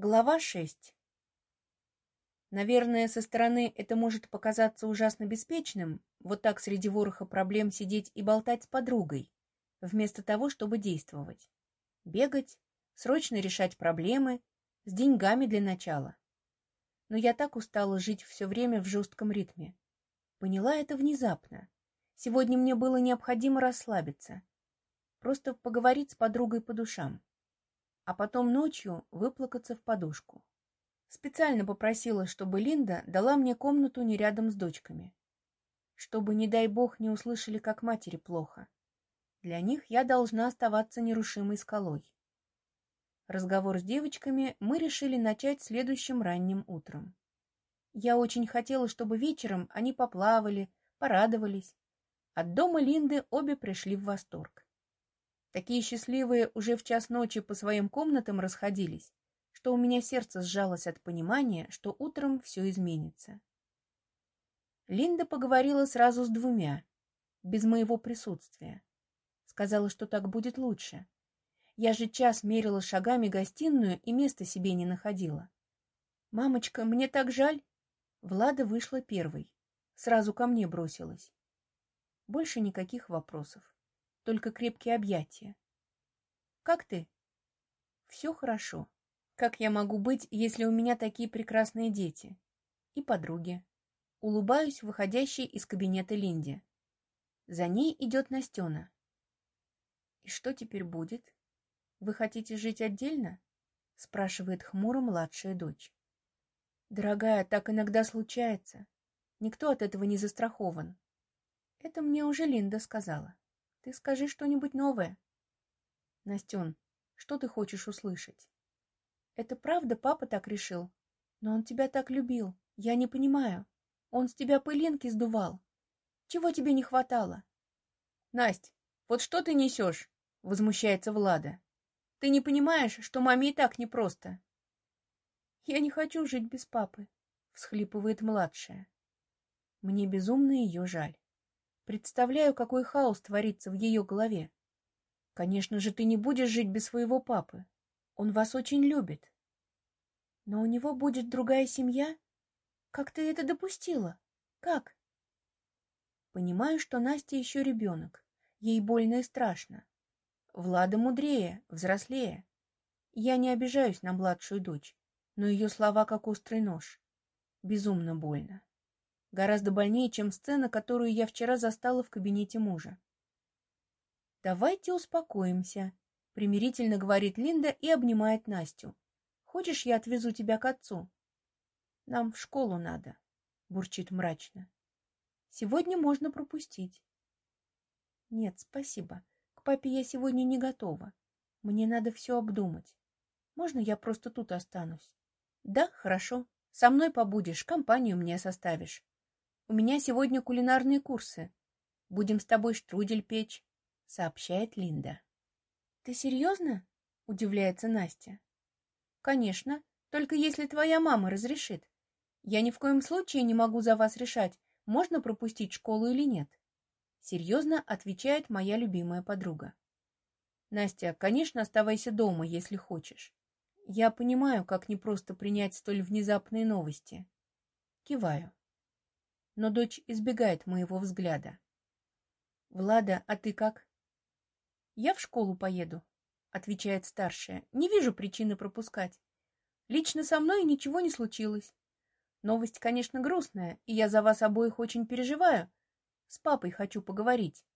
Глава 6 Наверное, со стороны это может показаться ужасно беспечным, вот так среди вороха проблем сидеть и болтать с подругой, вместо того, чтобы действовать. Бегать, срочно решать проблемы, с деньгами для начала. Но я так устала жить все время в жестком ритме. Поняла это внезапно. Сегодня мне было необходимо расслабиться. Просто поговорить с подругой по душам а потом ночью выплакаться в подушку. Специально попросила, чтобы Линда дала мне комнату не рядом с дочками. Чтобы, не дай бог, не услышали, как матери плохо. Для них я должна оставаться нерушимой скалой. Разговор с девочками мы решили начать следующим ранним утром. Я очень хотела, чтобы вечером они поплавали, порадовались. От дома Линды обе пришли в восторг. Такие счастливые уже в час ночи по своим комнатам расходились, что у меня сердце сжалось от понимания, что утром все изменится. Линда поговорила сразу с двумя, без моего присутствия. Сказала, что так будет лучше. Я же час мерила шагами гостиную и места себе не находила. «Мамочка, мне так жаль!» Влада вышла первой. Сразу ко мне бросилась. Больше никаких вопросов только крепкие объятия. «Как ты?» «Все хорошо. Как я могу быть, если у меня такие прекрасные дети?» «И подруги». Улыбаюсь, выходящей из кабинета Линде. За ней идет Настена. «И что теперь будет? Вы хотите жить отдельно?» спрашивает хмуро младшая дочь. «Дорогая, так иногда случается. Никто от этого не застрахован. Это мне уже Линда сказала. Ты скажи что-нибудь новое. Настен, что ты хочешь услышать? Это правда папа так решил? Но он тебя так любил. Я не понимаю. Он с тебя пылинки сдувал. Чего тебе не хватало? Насть, вот что ты несешь? Возмущается Влада. Ты не понимаешь, что маме и так непросто. Я не хочу жить без папы, всхлипывает младшая. Мне безумно ее жаль. Представляю, какой хаос творится в ее голове. Конечно же, ты не будешь жить без своего папы. Он вас очень любит. Но у него будет другая семья? Как ты это допустила? Как? Понимаю, что Настя еще ребенок. Ей больно и страшно. Влада мудрее, взрослее. Я не обижаюсь на младшую дочь, но ее слова как острый нож. Безумно больно. Гораздо больнее, чем сцена, которую я вчера застала в кабинете мужа. «Давайте успокоимся», — примирительно говорит Линда и обнимает Настю. «Хочешь, я отвезу тебя к отцу?» «Нам в школу надо», — бурчит мрачно. «Сегодня можно пропустить». «Нет, спасибо. К папе я сегодня не готова. Мне надо все обдумать. Можно я просто тут останусь?» «Да, хорошо. Со мной побудешь, компанию мне составишь. У меня сегодня кулинарные курсы. Будем с тобой штрудель печь, — сообщает Линда. — Ты серьезно? — удивляется Настя. — Конечно, только если твоя мама разрешит. Я ни в коем случае не могу за вас решать, можно пропустить школу или нет. Серьезно отвечает моя любимая подруга. Настя, конечно, оставайся дома, если хочешь. Я понимаю, как непросто принять столь внезапные новости. Киваю но дочь избегает моего взгляда. «Влада, а ты как?» «Я в школу поеду», — отвечает старшая. «Не вижу причины пропускать. Лично со мной ничего не случилось. Новость, конечно, грустная, и я за вас обоих очень переживаю. С папой хочу поговорить.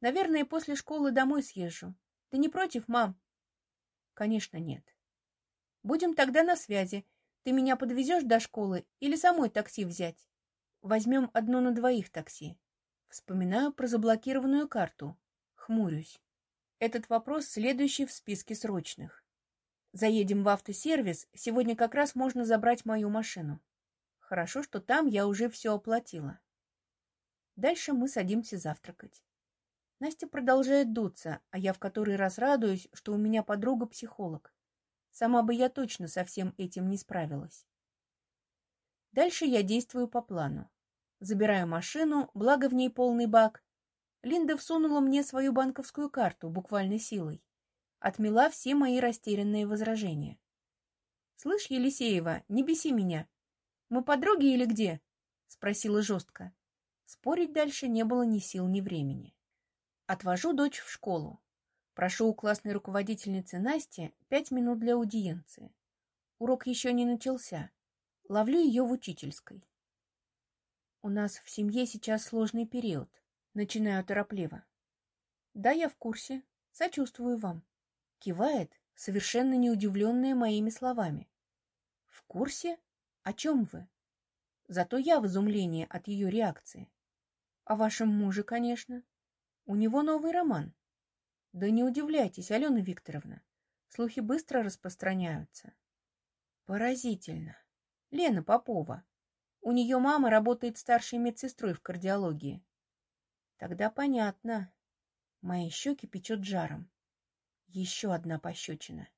Наверное, после школы домой съезжу. Ты не против, мам?» «Конечно, нет». «Будем тогда на связи. Ты меня подвезешь до школы или самой такси взять?» Возьмем одно на двоих такси. Вспоминаю про заблокированную карту. Хмурюсь. Этот вопрос следующий в списке срочных. Заедем в автосервис, сегодня как раз можно забрать мою машину. Хорошо, что там я уже все оплатила. Дальше мы садимся завтракать. Настя продолжает дуться, а я в который раз радуюсь, что у меня подруга-психолог. Сама бы я точно со всем этим не справилась. Дальше я действую по плану. Забираю машину, благо в ней полный бак. Линда всунула мне свою банковскую карту, буквально силой. Отмела все мои растерянные возражения. Слышь, Елисеева, не беси меня. Мы подруги или где? Спросила жестко. Спорить дальше не было ни сил, ни времени. Отвожу дочь в школу. Прошу у классной руководительницы Насти пять минут для аудиенции. Урок еще не начался. Ловлю ее в учительской. У нас в семье сейчас сложный период. Начинаю торопливо. Да, я в курсе. Сочувствую вам. Кивает, совершенно не удивленная моими словами. В курсе? О чем вы? Зато я в изумлении от ее реакции. О вашем муже, конечно. У него новый роман. Да не удивляйтесь, Алена Викторовна. Слухи быстро распространяются. Поразительно. Лена Попова. У нее мама работает старшей медсестрой в кардиологии. Тогда понятно. Мои щеки печет жаром. Еще одна пощечина.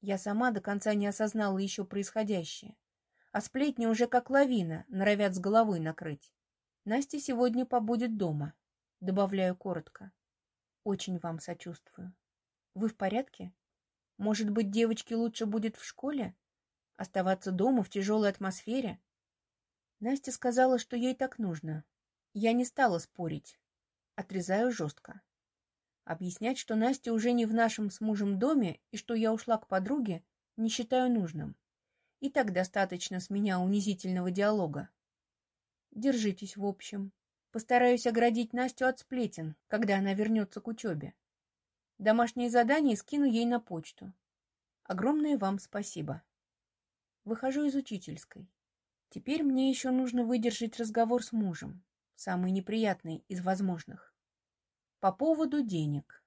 Я сама до конца не осознала еще происходящее. А сплетни уже как лавина, норовят с головой накрыть. Настя сегодня побудет дома. Добавляю коротко. Очень вам сочувствую. Вы в порядке? Может быть, девочке лучше будет в школе? Оставаться дома в тяжелой атмосфере? Настя сказала, что ей так нужно. Я не стала спорить. Отрезаю жестко. Объяснять, что Настя уже не в нашем с мужем доме и что я ушла к подруге, не считаю нужным. И так достаточно с меня унизительного диалога. Держитесь в общем. Постараюсь оградить Настю от сплетен, когда она вернется к учебе. Домашние задания скину ей на почту. Огромное вам спасибо. Выхожу из учительской. Теперь мне еще нужно выдержать разговор с мужем, самый неприятный из возможных. По поводу денег.